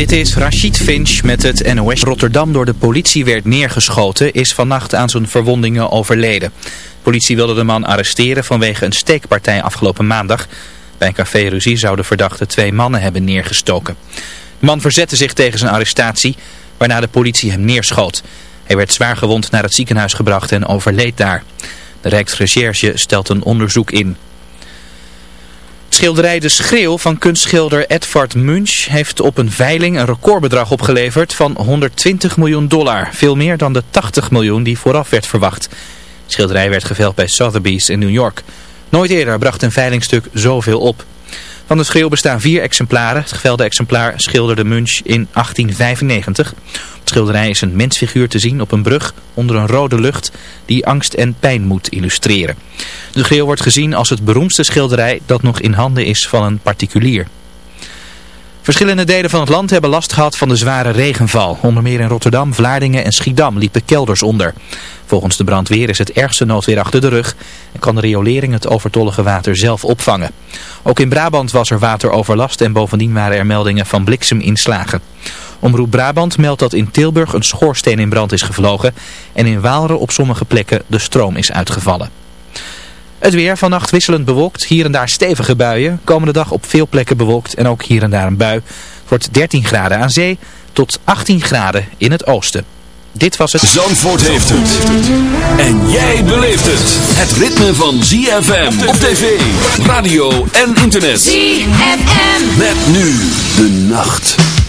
Dit is Rachid Finch met het NOS. Rotterdam door de politie werd neergeschoten, is vannacht aan zijn verwondingen overleden. De politie wilde de man arresteren vanwege een steekpartij afgelopen maandag. Bij een café-ruzie zouden verdachten twee mannen hebben neergestoken. De man verzette zich tegen zijn arrestatie, waarna de politie hem neerschoot. Hij werd zwaar gewond naar het ziekenhuis gebracht en overleed daar. De Rijksrecherche stelt een onderzoek in. Schilderij De Schreeuw van kunstschilder Edvard Munch heeft op een veiling een recordbedrag opgeleverd van 120 miljoen dollar. Veel meer dan de 80 miljoen die vooraf werd verwacht. Schilderij werd geveild bij Sotheby's in New York. Nooit eerder bracht een veilingstuk zoveel op. Van de schreeuw bestaan vier exemplaren. Het gevelde exemplaar schilderde Munch in 1895. Op het schilderij is een mensfiguur te zien op een brug onder een rode lucht die angst en pijn moet illustreren. De schreeuw wordt gezien als het beroemdste schilderij dat nog in handen is van een particulier. Verschillende delen van het land hebben last gehad van de zware regenval. Onder meer in Rotterdam, Vlaardingen en Schiedam liepen kelders onder. Volgens de brandweer is het ergste noodweer achter de rug en kan de riolering het overtollige water zelf opvangen. Ook in Brabant was er wateroverlast en bovendien waren er meldingen van blikseminslagen. Omroep Brabant meldt dat in Tilburg een schoorsteen in brand is gevlogen en in Waalre op sommige plekken de stroom is uitgevallen. Het weer vannacht wisselend bewolkt, hier en daar stevige buien. Komende dag op veel plekken bewolkt en ook hier en daar een bui. Het wordt 13 graden aan zee tot 18 graden in het oosten. Dit was het... Zandvoort heeft het. En jij beleeft het. Het ritme van ZFM op tv, radio en internet. ZFM. Met nu de nacht.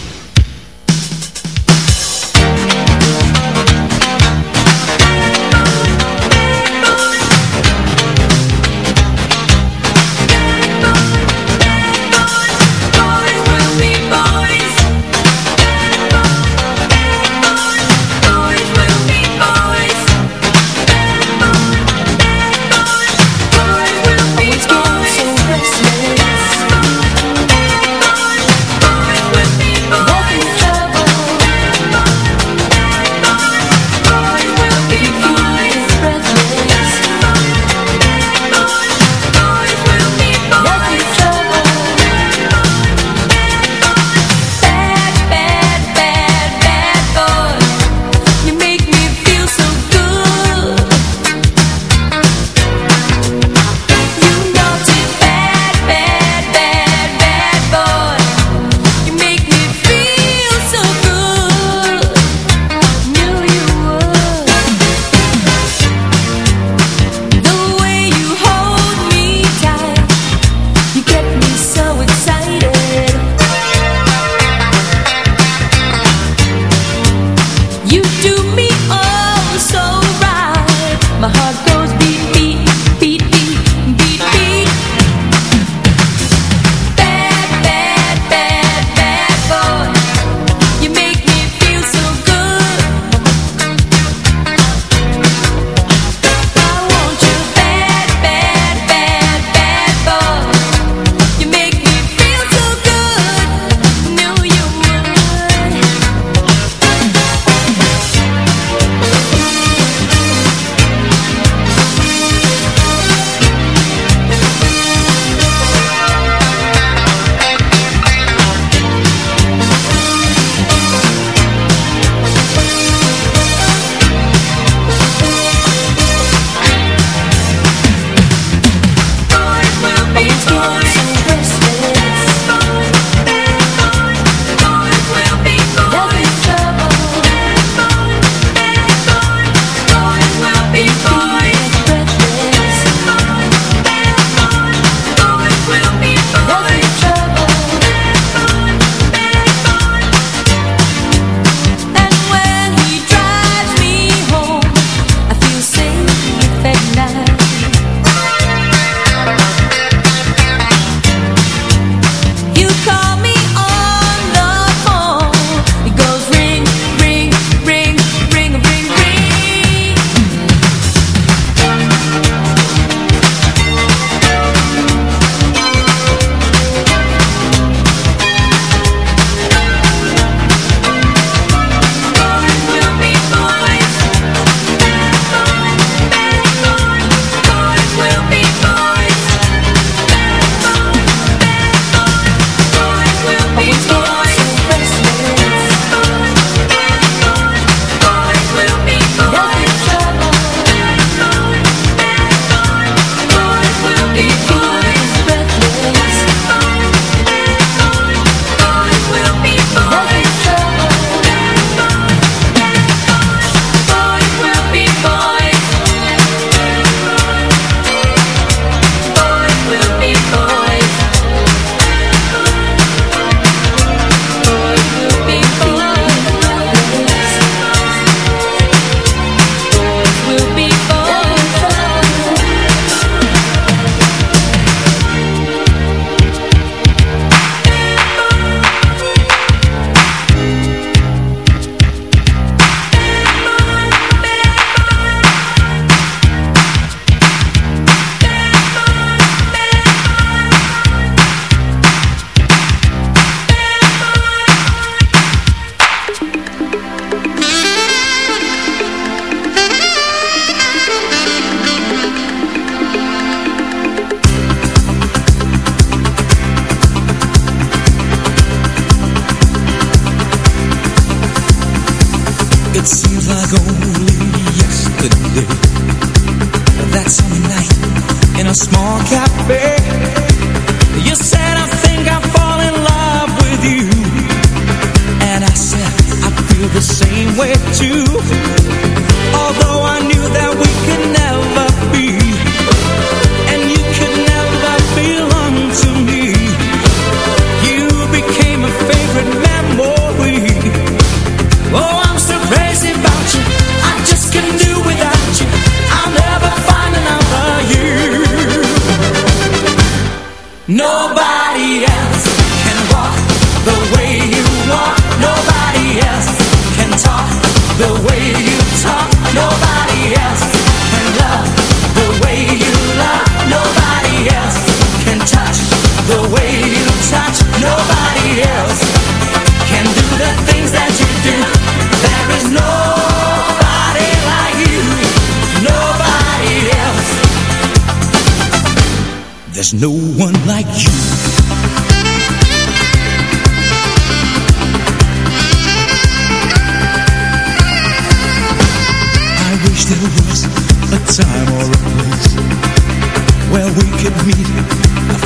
could meet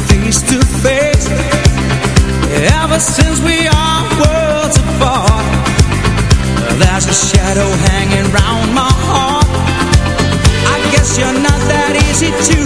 face to face. Ever since we are worlds apart There's a shadow hanging round my heart. I guess you're not that easy to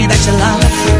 me that you love.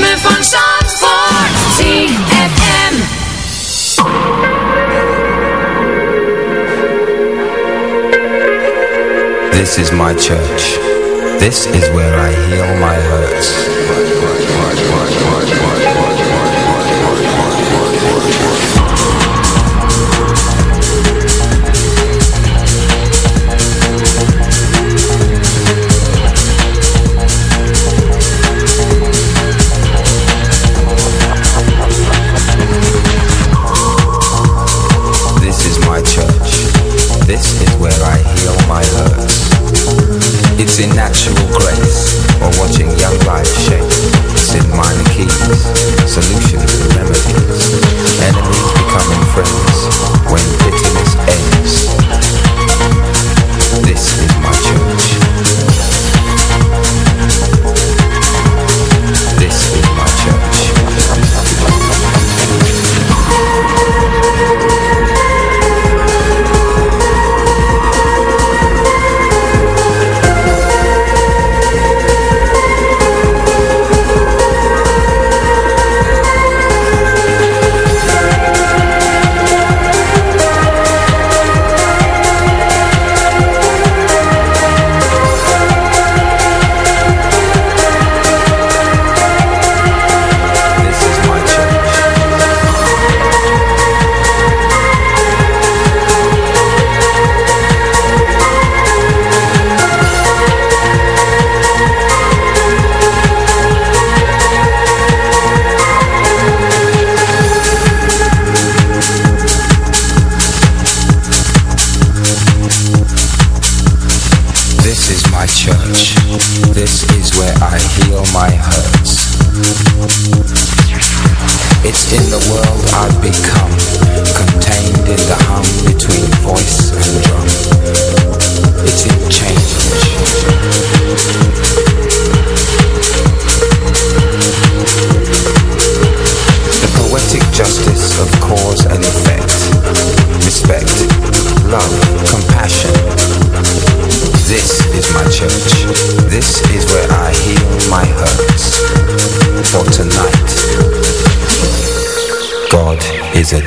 ritme van Zandvoort. ZFM. This is my church. This is where I heal my hurts.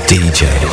DJ.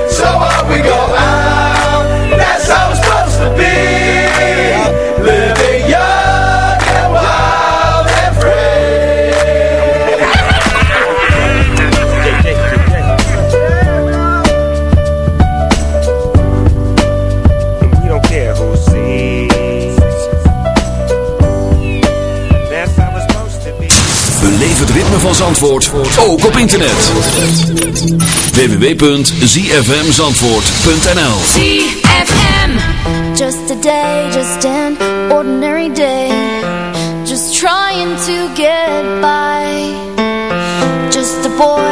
Van Zandvoort, ook op internet. www.zfmzandvoort.nl ZFM. Just a day, just an ordinary day. Just trying to get by. Just a boy,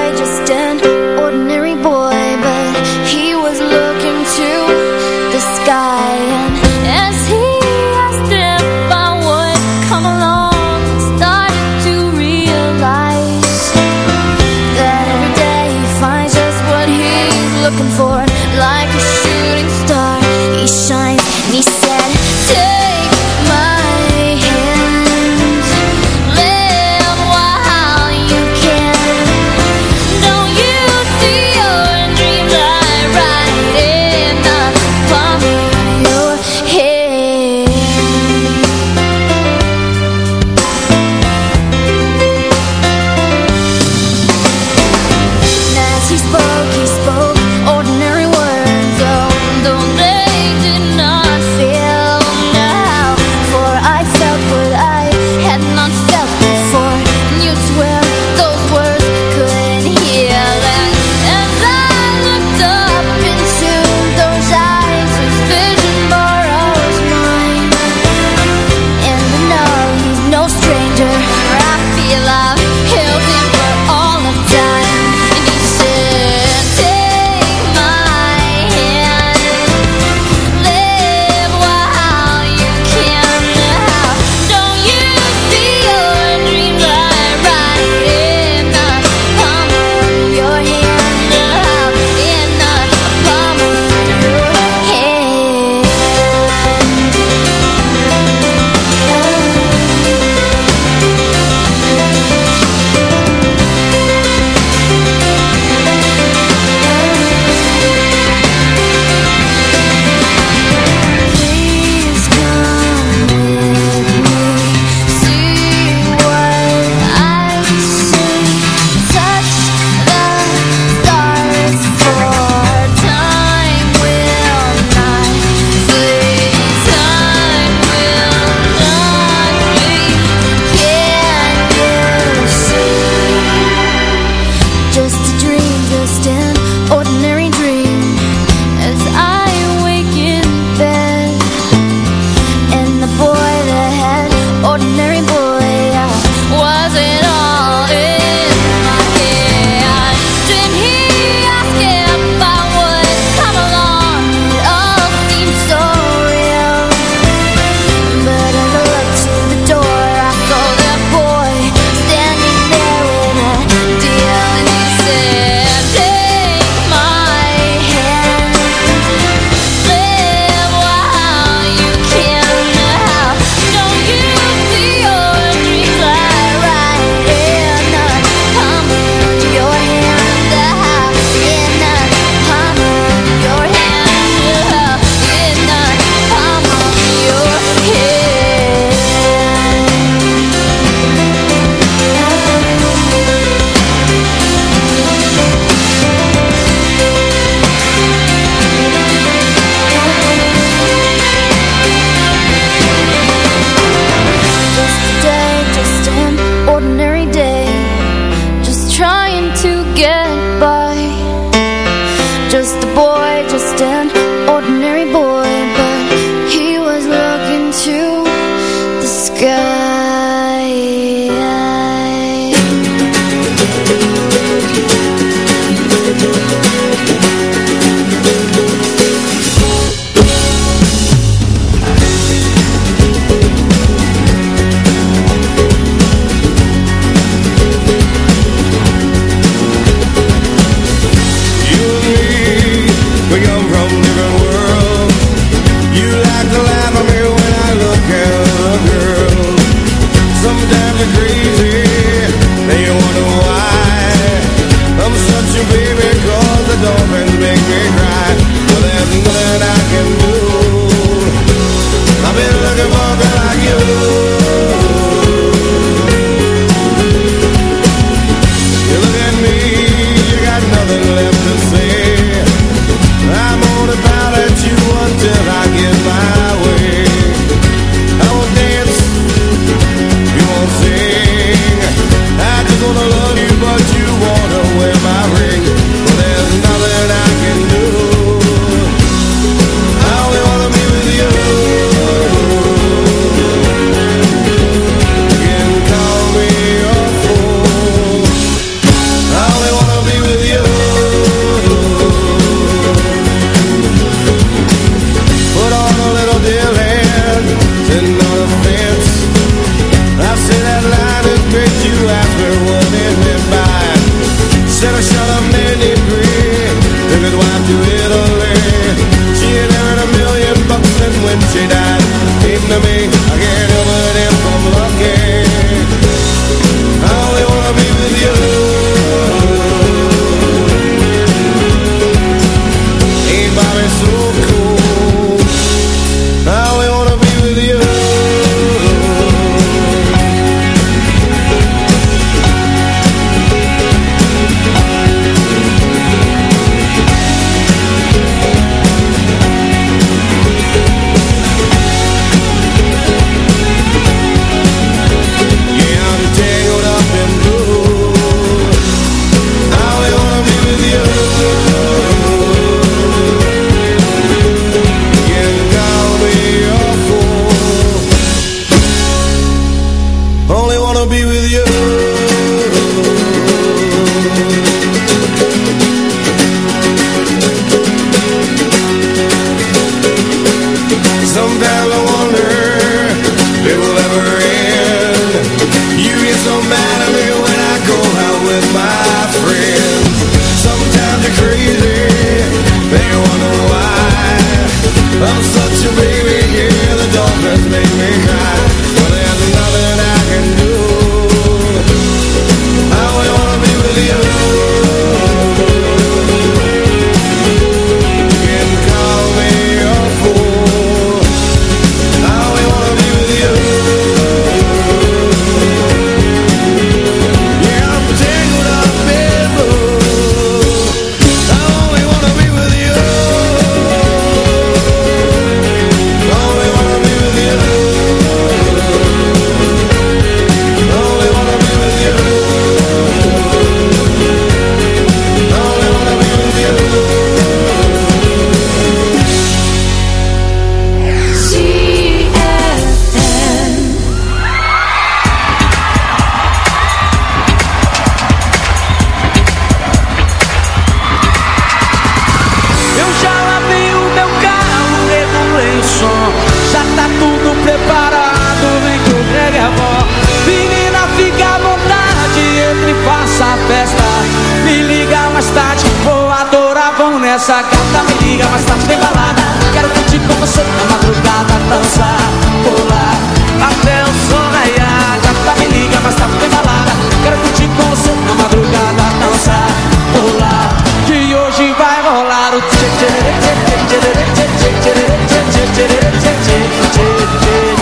essa gata me liga, mas tá bem balada. Quero curtir com você na madrugada, dançar, pular até o sol A Gata me liga, mas tá bem balada. Quero curtir com você na madrugada, dançar, pular. Que hoje vai rolar o tchê tchê tchê tchê tchê tchê tchê tchê tchê tchê tchê tchê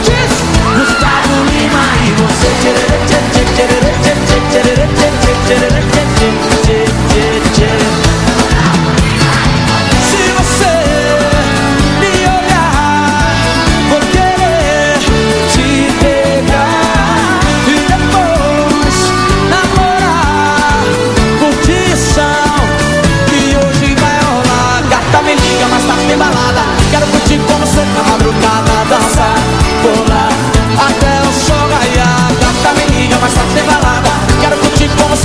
tchê Gustavo Lima e você tchê tchê tchê tchê tchê tchê tchê tchê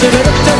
do do do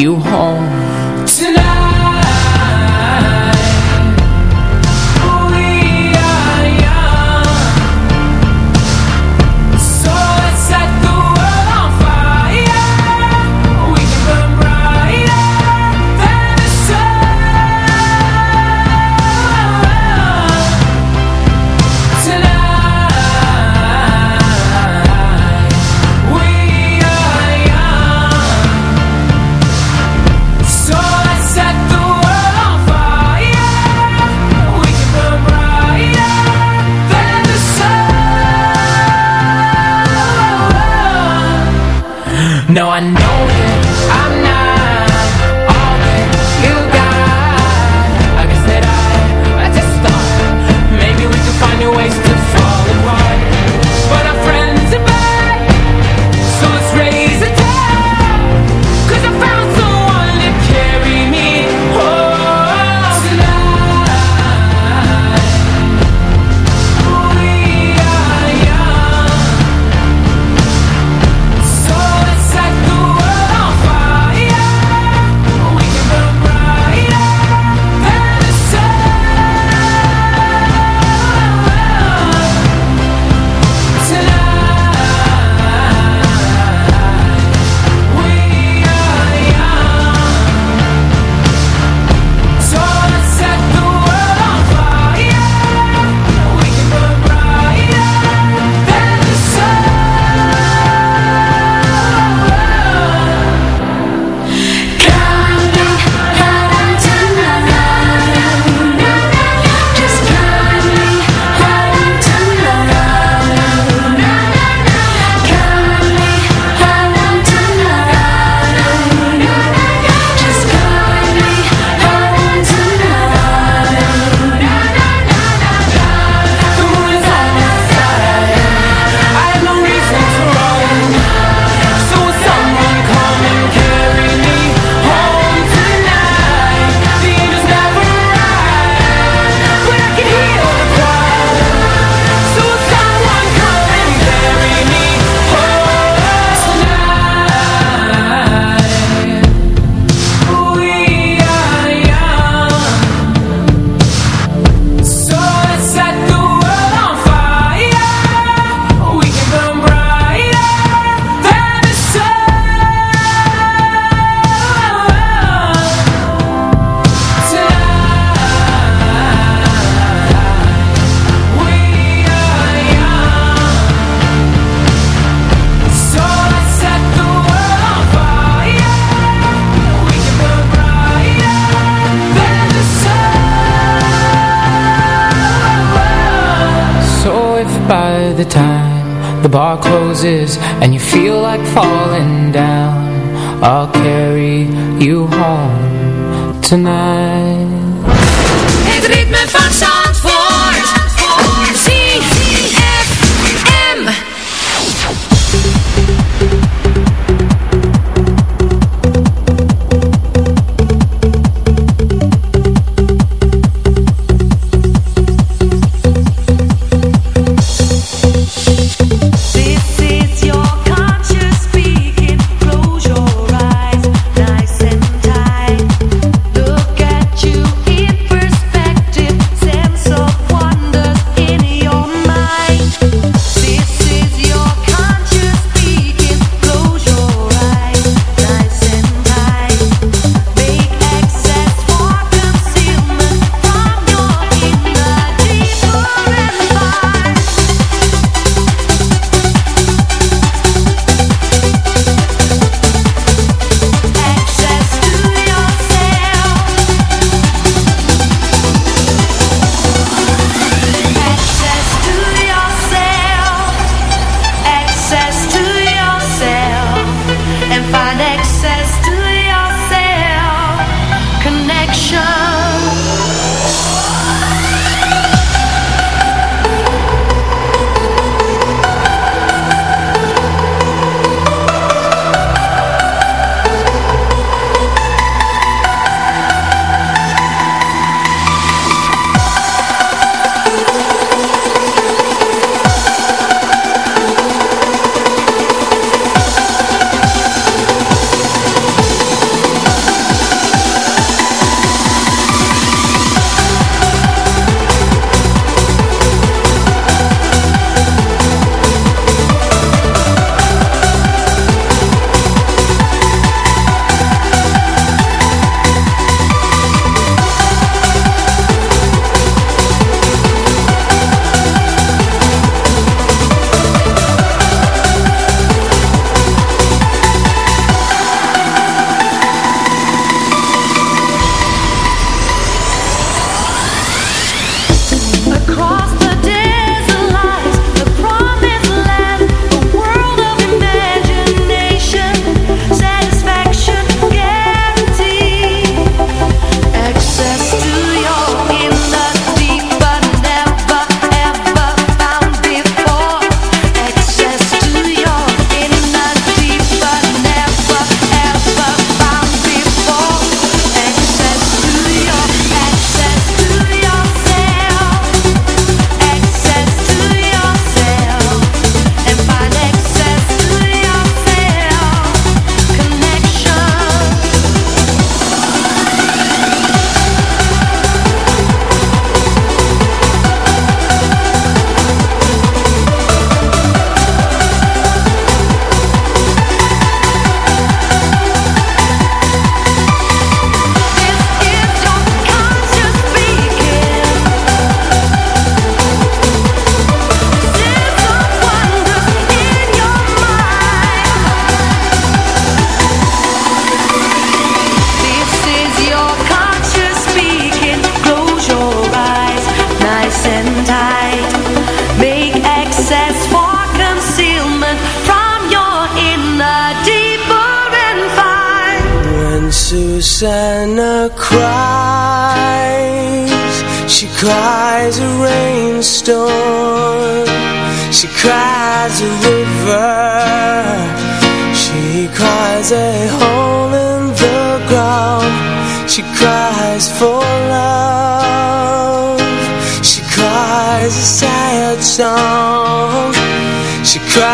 you home. No, I. like falling down. I'll carry you home tonight.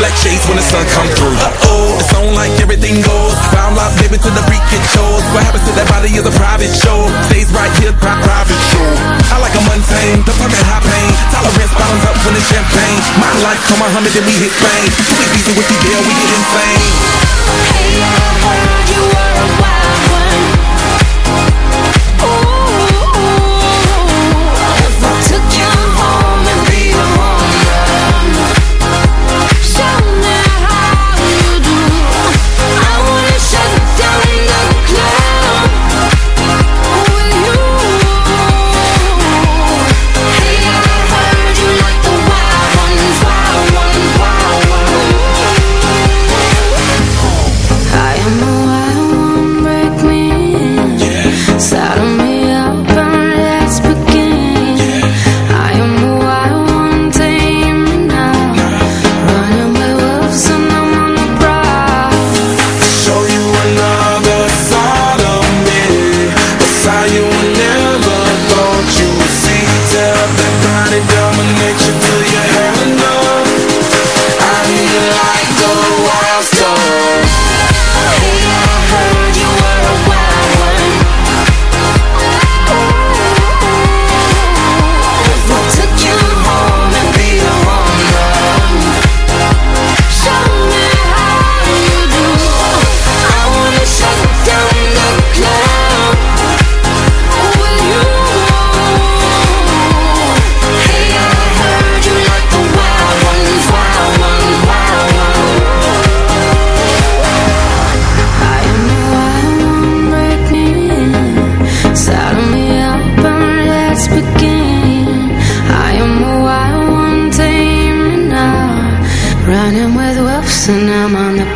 Black shades when the sun come through. Uh-oh, it's on like everything goes. Round life, baby, till the freak it shows. What happens to that body is a private show. Stays right here, private show. I like a mundane, the fucking high pain. Tolerance bottoms up when it's champagne. My life, come on, hundred, then we hit fame. Too easy with the deal, we get insane. Hey, I heard you were a wild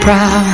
proud.